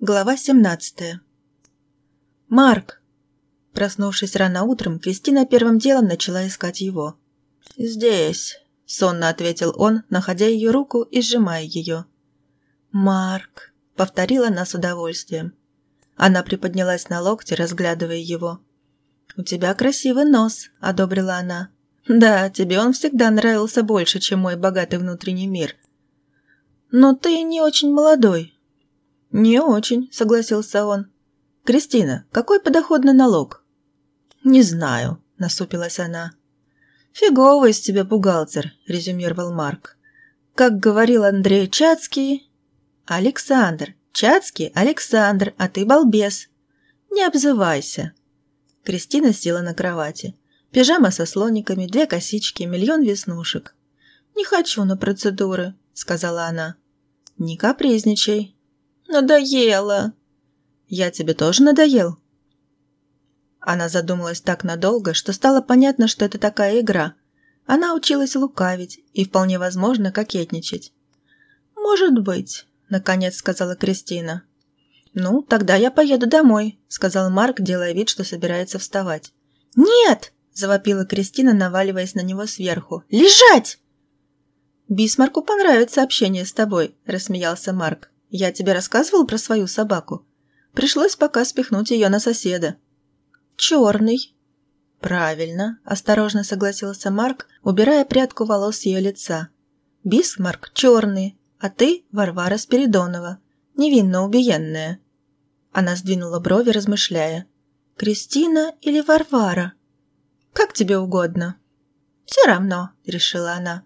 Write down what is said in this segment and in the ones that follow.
Глава 17 «Марк!» Проснувшись рано утром, Кристина первым делом начала искать его. «Здесь», — сонно ответил он, находя ее руку и сжимая ее. «Марк», — повторила она с удовольствием. Она приподнялась на локте, разглядывая его. «У тебя красивый нос», — одобрила она. «Да, тебе он всегда нравился больше, чем мой богатый внутренний мир». «Но ты не очень молодой», «Не очень», — согласился он. «Кристина, какой подоходный налог?» «Не знаю», — насупилась она. «Фиговый из тебя бухгалтер», — резюмировал Марк. «Как говорил Андрей Чацкий...» «Александр. Чацкий Александр, а ты балбес. Не обзывайся». Кристина села на кровати. Пижама со слониками, две косички, миллион веснушек. «Не хочу на процедуры», — сказала она. «Не капризничай», Надоело. Я тебе тоже надоел? Она задумалась так надолго, что стало понятно, что это такая игра. Она училась лукавить и, вполне возможно, кокетничать. «Может быть», — наконец сказала Кристина. «Ну, тогда я поеду домой», — сказал Марк, делая вид, что собирается вставать. «Нет!» — завопила Кристина, наваливаясь на него сверху. «Лежать!» «Бисмарку понравится общение с тобой», — рассмеялся Марк. Я тебе рассказывал про свою собаку? Пришлось пока спихнуть ее на соседа. Черный. Правильно, осторожно согласился Марк, убирая прядку волос с ее лица. Бисмарк черный, а ты Варвара Спиридонова, невинно убиенная. Она сдвинула брови, размышляя. «Кристина или Варвара?» «Как тебе угодно». «Все равно», — решила она.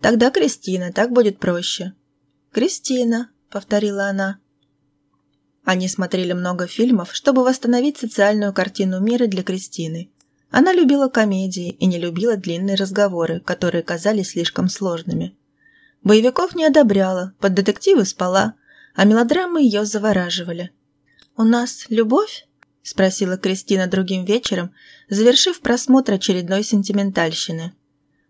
«Тогда Кристина, так будет проще». «Кристина», — повторила она. Они смотрели много фильмов, чтобы восстановить социальную картину мира для Кристины. Она любила комедии и не любила длинные разговоры, которые казались слишком сложными. Боевиков не одобряла, под детективы спала, а мелодрамы ее завораживали. «У нас любовь?» – спросила Кристина другим вечером, завершив просмотр очередной сентиментальщины.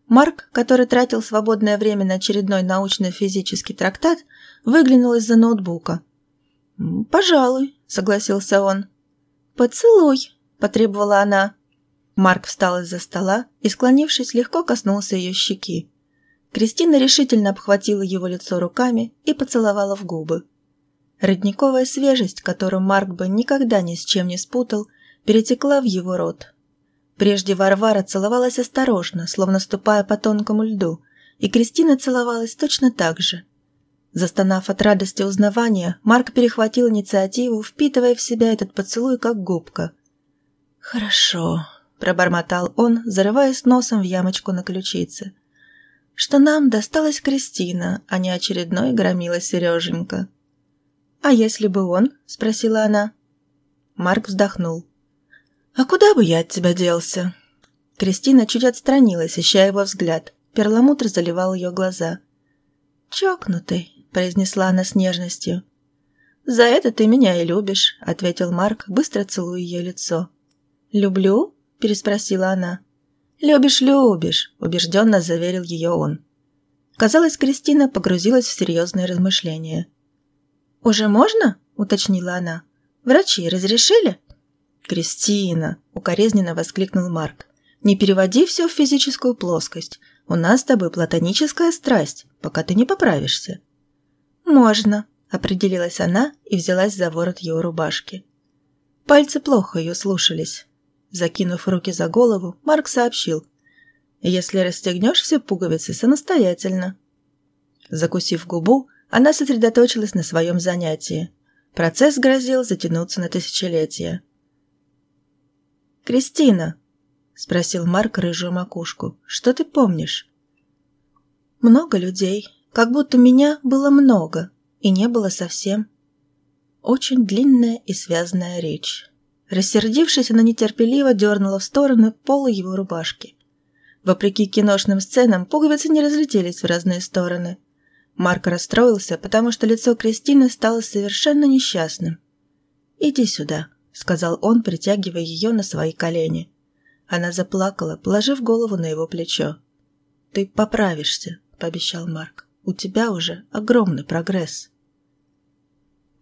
Марк, который тратил свободное время на очередной научно-физический трактат, выглянул из-за ноутбука. «Пожалуй», — согласился он. «Поцелуй», — потребовала она. Марк встал из-за стола и, склонившись, легко коснулся ее щеки. Кристина решительно обхватила его лицо руками и поцеловала в губы. Родниковая свежесть, которую Марк бы никогда ни с чем не спутал, перетекла в его рот. Прежде Варвара целовалась осторожно, словно ступая по тонкому льду, и Кристина целовалась точно так же. Застонав от радости узнавания, Марк перехватил инициативу, впитывая в себя этот поцелуй как губка. «Хорошо», — пробормотал он, зарываясь носом в ямочку на ключице. «Что нам досталась Кристина, а не очередной громила Сереженька». «А если бы он?» — спросила она. Марк вздохнул. «А куда бы я от тебя делся?» Кристина чуть отстранилась, ища его взгляд. Перламутр заливал ее глаза. «Чокнутый», — произнесла она с нежностью. «За это ты меня и любишь», — ответил Марк, быстро целуя ее лицо. «Люблю?» — переспросила она. «Любишь, любишь», — убежденно заверил ее он. Казалось, Кристина погрузилась в серьезные размышления. «Уже можно?» — уточнила она. «Врачи разрешили?» «Кристина!» — укоризненно воскликнул Марк. «Не переводи все в физическую плоскость. У нас с тобой платоническая страсть, пока ты не поправишься». «Можно», — определилась она и взялась за ворот его рубашки. Пальцы плохо ее слушались. Закинув руки за голову, Марк сообщил. «Если расстегнешь все пуговицы самостоятельно». Закусив губу, она сосредоточилась на своем занятии. Процесс грозил затянуться на тысячелетия. «Кристина!» — спросил Марк рыжую макушку. «Что ты помнишь?» «Много людей. Как будто меня было много, и не было совсем». Очень длинная и связанная речь. Рассердившись, она нетерпеливо дернула в стороны пола его рубашки. Вопреки киношным сценам, пуговицы не разлетелись в разные стороны. Марк расстроился, потому что лицо Кристины стало совершенно несчастным. «Иди сюда», — сказал он, притягивая ее на свои колени. Она заплакала, положив голову на его плечо. «Ты поправишься», — пообещал Марк. «У тебя уже огромный прогресс».